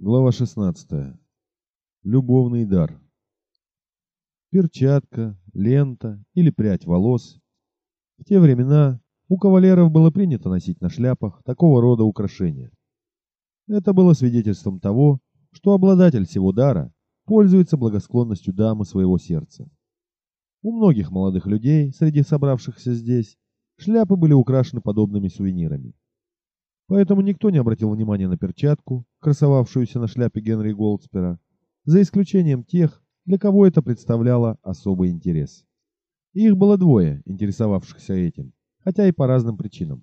Глава 16. Любовный дар. Перчатка, лента или прядь волос. В те времена у кавалеров было принято носить на шляпах такого рода украшения. Это было свидетельством того, что обладатель всего дара пользуется благосклонностью дамы своего сердца. У многих молодых людей, среди собравшихся здесь, шляпы были украшены подобными сувенирами. Поэтому никто не обратил внимания на перчатку, красовавшуюся на шляпе Генри Голдспера, за исключением тех, для кого это представляло особый интерес. Их было двое, интересовавшихся этим, хотя и по разным причинам.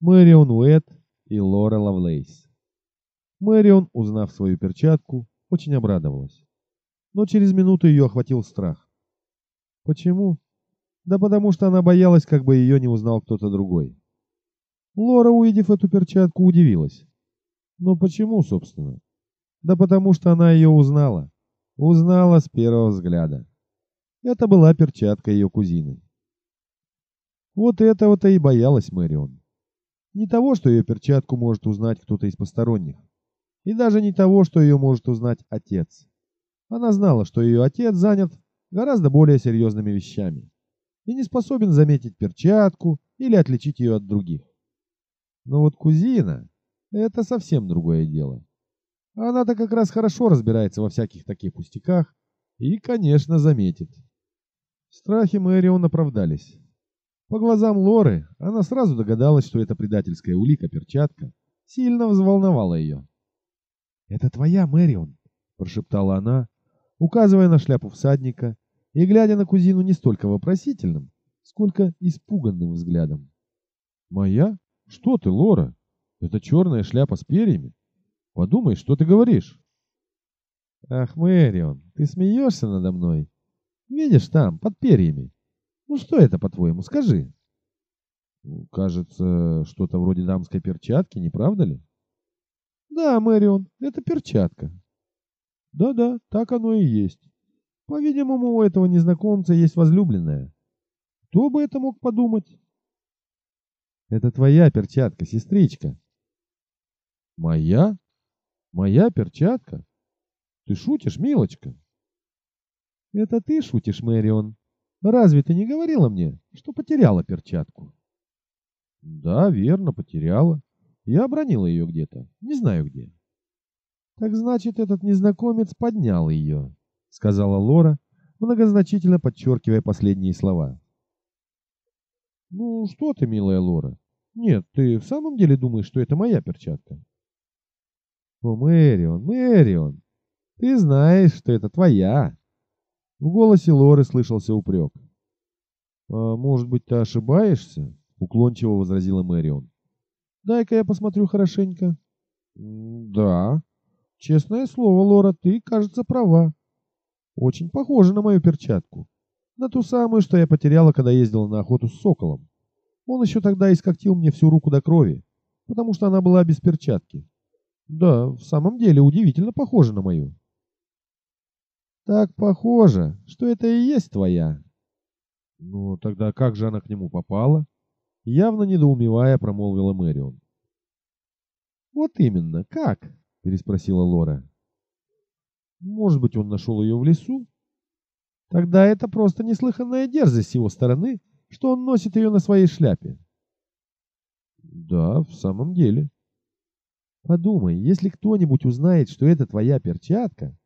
Мэрион Уэт и Лора Лавлейс. Мэрион, узнав свою перчатку, очень обрадовалась. Но через минуту ее охватил страх. Почему? Да потому что она боялась, как бы ее не узнал кто-то другой. Лора, увидев эту перчатку, удивилась. Но почему, собственно? Да потому что она ее узнала. Узнала с первого взгляда. Это была перчатка ее кузины. Вот этого-то и боялась Мэрион. Не того, что ее перчатку может узнать кто-то из посторонних. И даже не того, что ее может узнать отец. Она знала, что ее отец занят гораздо более серьезными вещами и не способен заметить перчатку или отличить ее от других. Но вот кузина — это совсем другое дело. Она-то как раз хорошо разбирается во всяких таких пустяках и, конечно, заметит. Страхи Мэрион оправдались. По глазам Лоры она сразу догадалась, что эта предательская улика-перчатка сильно взволновала ее. «Это твоя, Мэрион», — прошептала она, указывая на шляпу всадника и глядя на кузину не столько вопросительным, сколько испуганным взглядом. «Моя?» Что ты, Лора? Это черная шляпа с перьями? Подумай, что ты говоришь. Ах, Мэрион, ты смеешься надо мной? Видишь там, под перьями. Ну что это, по-твоему, скажи? Кажется, что-то вроде дамской перчатки, не правда ли? Да, Мэрион, это перчатка. Да-да, так оно и есть. По-видимому, у этого незнакомца есть возлюбленная. Кто бы это мог подумать? Это твоя перчатка, сестричка. Моя? Моя перчатка? Ты шутишь, милочка? Это ты шутишь, Мэрион. Разве ты не говорила мне, что потеряла перчатку? Да, верно, потеряла. Я обронила ее где-то, не знаю где. Так значит, этот незнакомец поднял ее, сказала Лора, многозначительно подчеркивая последние слова. Ну, что ты, милая Лора? Нет, ты в самом деле думаешь, что это моя перчатка? О, Мэрион, Мэрион, ты знаешь, что это твоя. В голосе Лоры слышался упрек. А может быть, ты ошибаешься? Уклончиво возразила Мэрион. Дай-ка я посмотрю хорошенько. Да. Честное слово, Лора, ты, кажется, права. Очень похоже на мою перчатку. На ту самую, что я потеряла, когда ездила на охоту с соколом. Он еще тогда искоктил мне всю руку до крови, потому что она была без перчатки. Да, в самом деле удивительно похожа на мою. Так похоже, что это и есть твоя. Ну, тогда как же она к нему попала? Явно недоумевая, промолвила Мэрион. Вот именно, как? Переспросила Лора. Может быть, он нашел ее в лесу? Тогда это просто неслыханная дерзость с его стороны, что он носит ее на своей шляпе. Да, в самом деле. Подумай, если кто-нибудь узнает, что это твоя перчатка,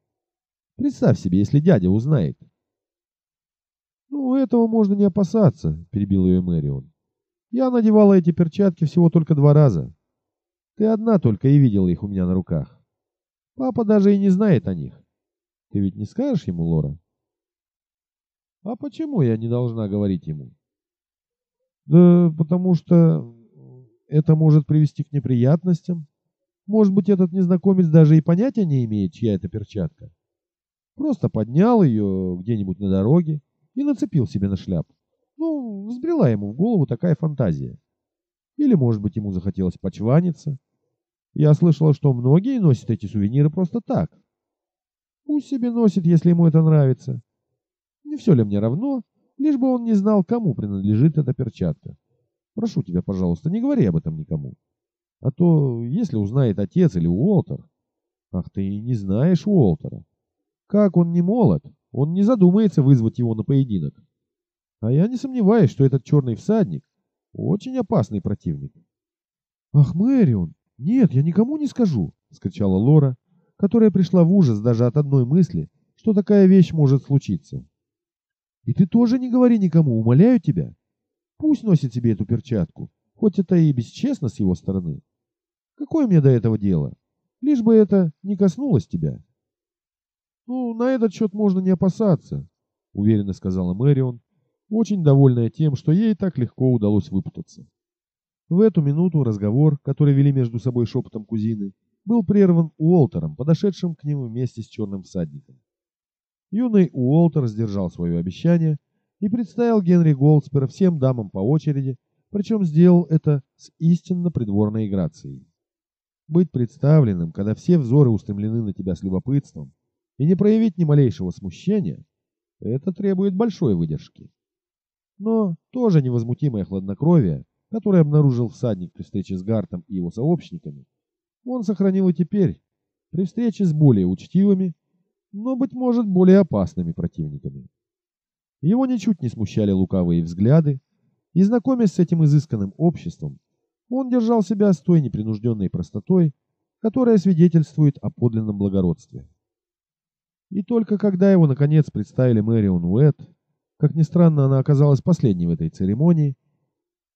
представь себе, если дядя узнает. Ну, этого можно не опасаться, перебил ее Мэрион. Я надевала эти перчатки всего только два раза. Ты одна только и видела их у меня на руках. Папа даже и не знает о них. Ты ведь не скажешь ему, Лора? А почему я не должна говорить ему? Да потому что это может привести к неприятностям. Может быть, этот незнакомец даже и понятия не имеет, чья это перчатка. Просто поднял ее где-нибудь на дороге и нацепил себе на шляпу. Ну, взбрела ему в голову такая фантазия. Или, может быть, ему захотелось почваниться. Я слышала, что многие носят эти сувениры просто так. Пусть себе носит, если ему это нравится. Не все ли мне равно, лишь бы он не знал, кому принадлежит эта перчатка. Прошу тебя, пожалуйста, не говори об этом никому. А то, если узнает отец или Уолтер, Ах, ты не знаешь Уолтера. Как он не молод, он не задумается вызвать его на поединок. А я не сомневаюсь, что этот черный всадник очень опасный противник. Ах, Мэрион, нет, я никому не скажу, скричала Лора, которая пришла в ужас даже от одной мысли, что такая вещь может случиться. И ты тоже не говори никому, умоляю тебя. Пусть носит себе эту перчатку, хоть это и бесчестно с его стороны. Какое мне до этого дело? Лишь бы это не коснулось тебя. Ну, на этот счет можно не опасаться, уверенно сказала Мэрион, очень довольная тем, что ей так легко удалось выпутаться. В эту минуту разговор, который вели между собой шепотом кузины, был прерван Уолтером, подошедшим к ним вместе с черным всадником. Юный Уолтер сдержал свое обещание и представил Генри Голдспера всем дамам по очереди, причем сделал это с истинно придворной грацией. Быть представленным, когда все взоры устремлены на тебя с любопытством, и не проявить ни малейшего смущения, это требует большой выдержки. Но тоже невозмутимое хладнокровие, которое обнаружил всадник при встрече с Гартом и его сообщниками, он сохранил и теперь, при встрече с более учтивыми, но, быть может, более опасными противниками. Его ничуть не смущали лукавые взгляды, и, знакомясь с этим изысканным обществом, он держал себя с той непринужденной простотой, которая свидетельствует о подлинном благородстве. И только когда его, наконец, представили Мэрион Уэт, как ни странно, она оказалась последней в этой церемонии,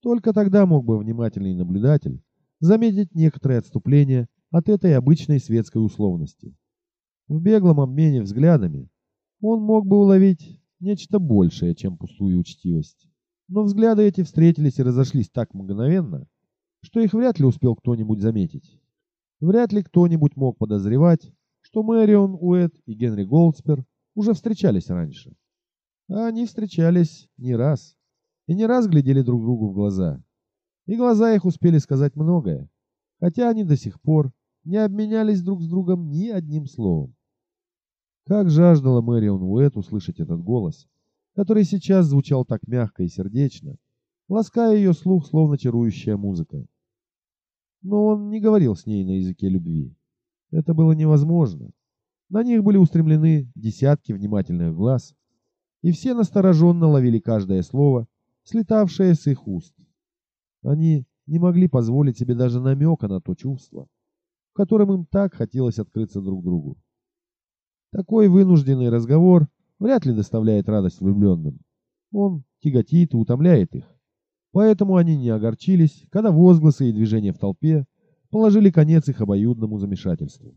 только тогда мог бы внимательный наблюдатель заметить некоторые отступления от этой обычной светской условности. В беглом обмене взглядами он мог бы уловить нечто большее, чем пустую учтивость. Но взгляды эти встретились и разошлись так мгновенно, что их вряд ли успел кто-нибудь заметить. Вряд ли кто-нибудь мог подозревать, что Мэрион Уэт и Генри Голдспер уже встречались раньше. А они встречались не раз, и не раз глядели друг другу в глаза. И глаза их успели сказать многое, хотя они до сих пор не обменялись друг с другом ни одним словом. Как жаждала Мэрион Уэт услышать этот голос, который сейчас звучал так мягко и сердечно, лаская ее слух, словно чарующая музыка. Но он не говорил с ней на языке любви. Это было невозможно. На них были устремлены десятки внимательных глаз, и все настороженно ловили каждое слово, слетавшее с их уст. Они не могли позволить себе даже намека на то чувство, в котором им так хотелось открыться друг другу. Такой вынужденный разговор вряд ли доставляет радость влюбленным. Он тяготит и утомляет их. Поэтому они не огорчились, когда возгласы и движения в толпе положили конец их обоюдному замешательству.